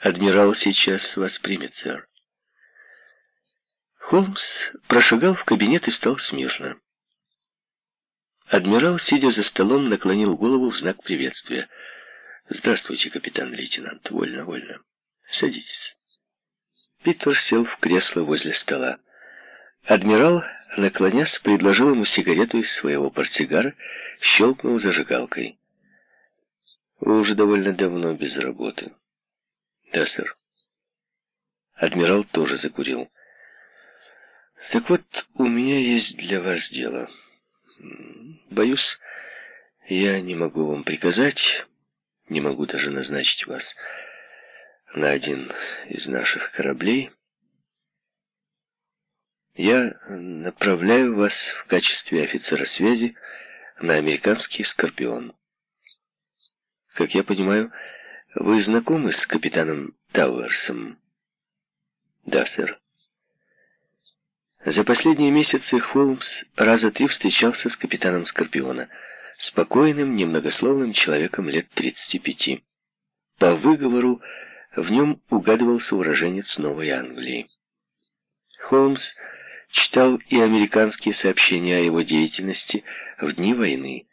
Адмирал сейчас вас примет, сэр. Холмс прошагал в кабинет и стал смирно. Адмирал, сидя за столом, наклонил голову в знак приветствия. «Здравствуйте, капитан-лейтенант. Вольно, вольно. Садитесь». Питер сел в кресло возле стола. Адмирал, наклонясь, предложил ему сигарету из своего портсигара, щелкнул зажигалкой. «Вы уже довольно давно без работы». «Да, сэр». Адмирал тоже закурил. «Так вот, у меня есть для вас дело». Боюсь, я не могу вам приказать, не могу даже назначить вас на один из наших кораблей. Я направляю вас в качестве офицера связи на американский «Скорпион». Как я понимаю, вы знакомы с капитаном Тауэрсом? Да, сэр. За последние месяцы Холмс раза три встречался с капитаном Скорпиона, спокойным, немногословным человеком лет 35. По выговору в нем угадывался уроженец Новой Англии. Холмс читал и американские сообщения о его деятельности в дни войны.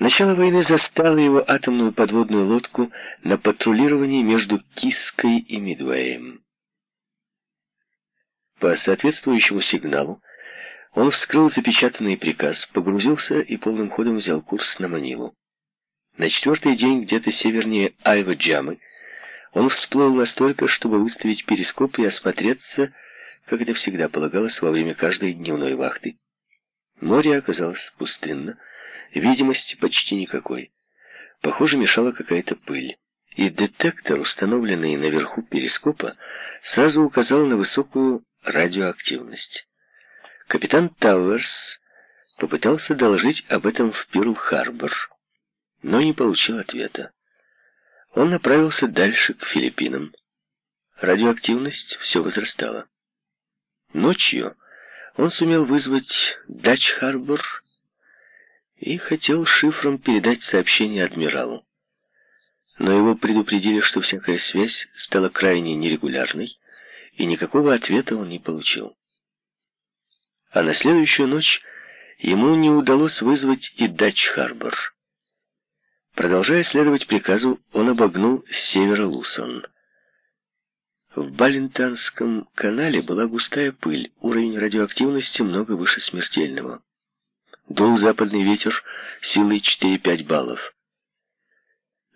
Начало войны застало его атомную подводную лодку на патрулировании между Киской и Мидвеем. По соответствующему сигналу он вскрыл запечатанный приказ, погрузился и полным ходом взял курс на Манилу. На четвертый день, где-то севернее Айва-Джамы, он всплыл настолько, чтобы выставить перископ и осмотреться, как это всегда полагалось во время каждой дневной вахты. Море оказалось пустынно, видимости почти никакой. Похоже, мешала какая-то пыль. И детектор, установленный наверху перископа, сразу указал на высокую радиоактивность. Капитан Тауэрс попытался доложить об этом в Пирл-Харбор, но не получил ответа. Он направился дальше, к Филиппинам. Радиоактивность все возрастала. Ночью он сумел вызвать Дач-Харбор и хотел шифром передать сообщение адмиралу. Но его предупредили, что всякая связь стала крайне нерегулярной, и никакого ответа он не получил. А на следующую ночь ему не удалось вызвать и Дач-Харбор. Продолжая следовать приказу, он обогнул с севера Лусон. В Балентанском канале была густая пыль, уровень радиоактивности много выше смертельного. Дул западный ветер силой 4-5 баллов.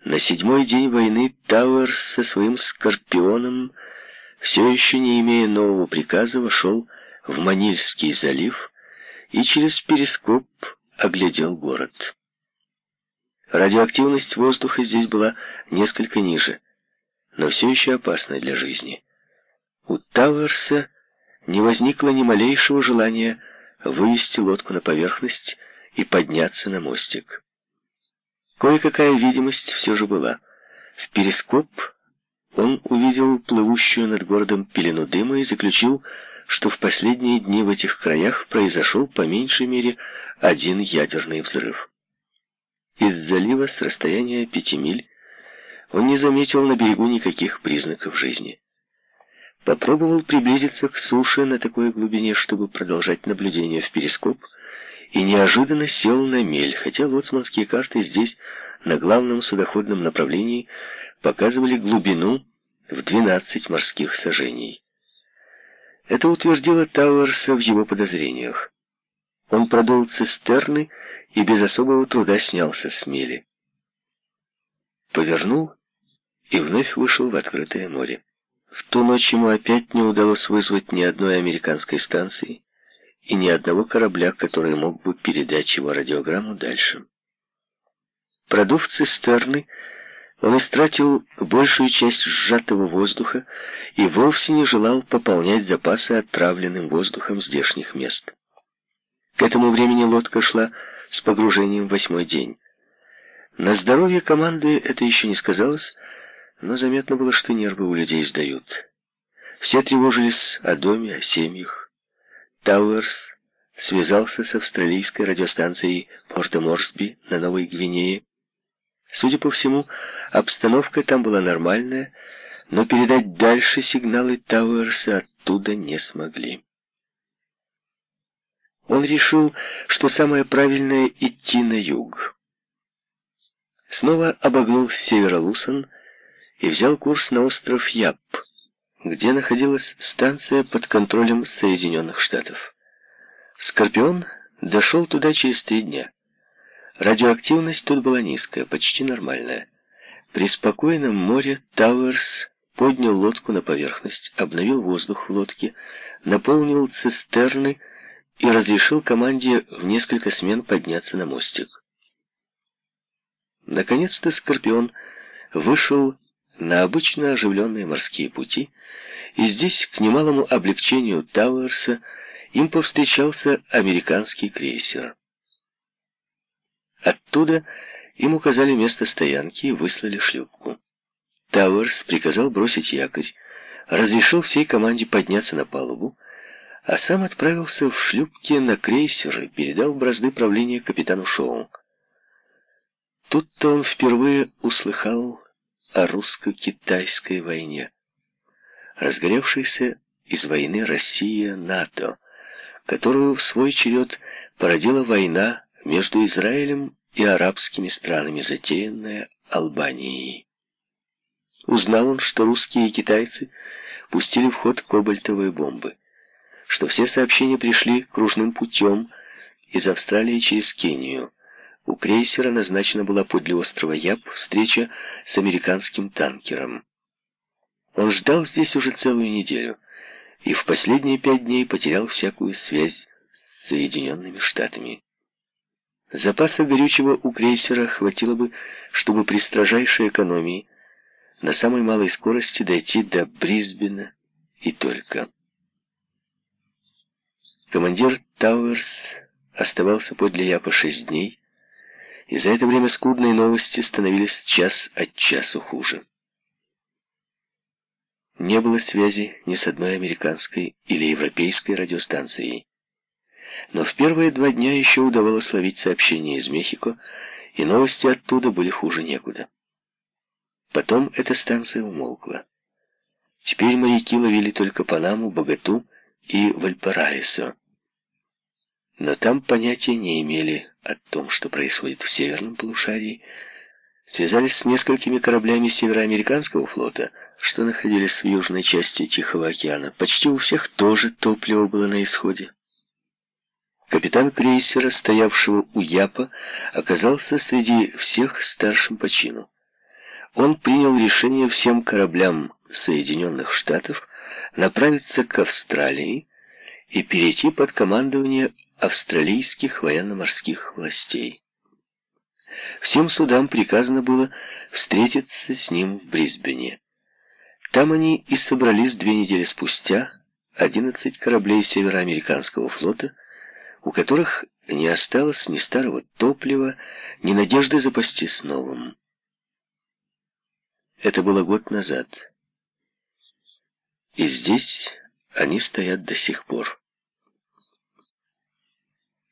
На седьмой день войны Тауэрс со своим «Скорпионом» все еще не имея нового приказа, вошел в Манильский залив и через перископ оглядел город. Радиоактивность воздуха здесь была несколько ниже, но все еще опасна для жизни. У Тауэрса не возникло ни малейшего желания вывести лодку на поверхность и подняться на мостик. Кое-какая видимость все же была. В перископ он увидел плывущую над городом пелену дыма и заключил, что в последние дни в этих краях произошел по меньшей мере один ядерный взрыв. Из залива с расстояния пяти миль он не заметил на берегу никаких признаков жизни. Попробовал приблизиться к суше на такой глубине, чтобы продолжать наблюдение в перископ, и неожиданно сел на мель, хотя лоцманские карты здесь, на главном судоходном направлении, показывали глубину в 12 морских сажений. Это утвердило Тауэрса в его подозрениях. Он продул цистерны и без особого труда снялся с мели. Повернул и вновь вышел в открытое море. В ту ночь ему опять не удалось вызвать ни одной американской станции и ни одного корабля, который мог бы передать его радиограмму дальше. Продув цистерны, он истратил большую часть сжатого воздуха и вовсе не желал пополнять запасы отравленным воздухом здешних мест. К этому времени лодка шла с погружением восьмой день. На здоровье команды это еще не сказалось, но заметно было, что нервы у людей сдают. Все тревожились о доме, о семьях. Тауэрс связался с австралийской радиостанцией Порта Морсби на Новой Гвинее Судя по всему, обстановка там была нормальная, но передать дальше сигналы Тауэрса оттуда не смогли. Он решил, что самое правильное — идти на юг. Снова обогнул с севера Лусон и взял курс на остров Яб, где находилась станция под контролем Соединенных Штатов. Скорпион дошел туда через три дня. Радиоактивность тут была низкая, почти нормальная. При спокойном море Тауэрс поднял лодку на поверхность, обновил воздух в лодке, наполнил цистерны и разрешил команде в несколько смен подняться на мостик. Наконец-то Скорпион вышел на обычно оживленные морские пути, и здесь, к немалому облегчению Тауэрса, им повстречался американский крейсер. Оттуда им указали место стоянки и выслали шлюпку. Тауэрс приказал бросить якорь, разрешил всей команде подняться на палубу, а сам отправился в шлюпке на крейсер и передал бразды правления капитану Шоу. Тут-то он впервые услыхал о русско-китайской войне, разгоревшейся из войны Россия-НАТО, которую в свой черед породила война между Израилем и арабскими странами, затеянная Албанией. Узнал он, что русские и китайцы пустили в ход кобальтовые бомбы, что все сообщения пришли кружным путем из Австралии через Кению. У крейсера назначена была подле острова Яб встреча с американским танкером. Он ждал здесь уже целую неделю и в последние пять дней потерял всякую связь с Соединенными Штатами. Запаса горючего у крейсера хватило бы, чтобы при строжайшей экономии на самой малой скорости дойти до Брисбена и только. Командир Тауэрс оставался подле Япа шесть дней, и за это время скудные новости становились час от часу хуже. Не было связи ни с одной американской или европейской радиостанцией. Но в первые два дня еще удавалось ловить сообщения из Мехико, и новости оттуда были хуже некуда. Потом эта станция умолкла. Теперь моряки ловили только Панаму, Богату и Вальпараисо. Но там понятия не имели о том, что происходит в северном полушарии, связались с несколькими кораблями североамериканского флота, что находились в южной части Тихого океана. Почти у всех тоже топливо было на исходе. Капитан крейсера, стоявшего у Япа, оказался среди всех старшим по чину он принял решение всем кораблям Соединенных Штатов направиться к Австралии и перейти под командование австралийских военно-морских властей. Всем судам приказано было встретиться с ним в Брисбене. Там они и собрались две недели спустя, 11 кораблей североамериканского флота, у которых не осталось ни старого топлива, ни надежды запастись новым. Это было год назад. И здесь они стоят до сих пор.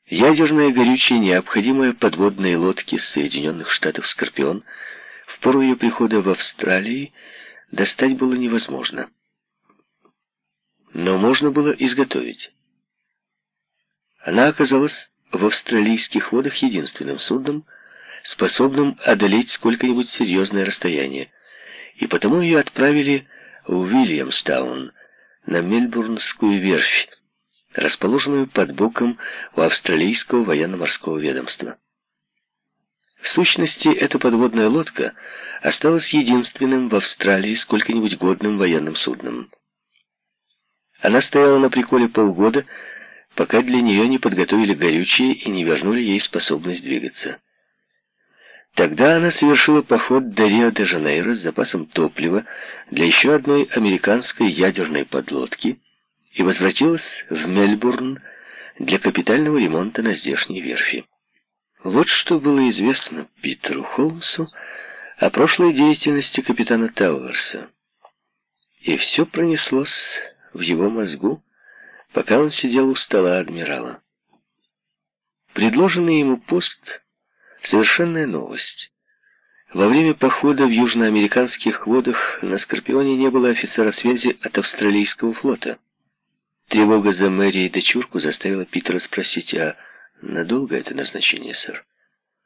Ядерное горючее, необходимое подводной лодке Соединенных Штатов «Скорпион», в пору ее прихода в Австралии достать было невозможно. Но можно было изготовить. Она оказалась в австралийских водах единственным судном, способным одолеть сколько-нибудь серьезное расстояние, и потому ее отправили в Уильямстаун, на Мельбурнскую верфь, расположенную под боком у австралийского военно-морского ведомства. В сущности, эта подводная лодка осталась единственным в Австралии сколько-нибудь годным военным судном. Она стояла на приколе полгода, пока для нее не подготовили горючее и не вернули ей способность двигаться. Тогда она совершила поход до Рио-де-Жанейро с запасом топлива для еще одной американской ядерной подлодки и возвратилась в Мельбурн для капитального ремонта на здешней верфи. Вот что было известно Питеру Холмсу о прошлой деятельности капитана Тауэрса. И все пронеслось в его мозгу, пока он сидел у стола адмирала. Предложенный ему пост Совершенная новость. Во время похода в южноамериканских водах на «Скорпионе» не было офицера связи от австралийского флота. Тревога за Мэри и дочурку заставила Питера спросить, а надолго это назначение, сэр?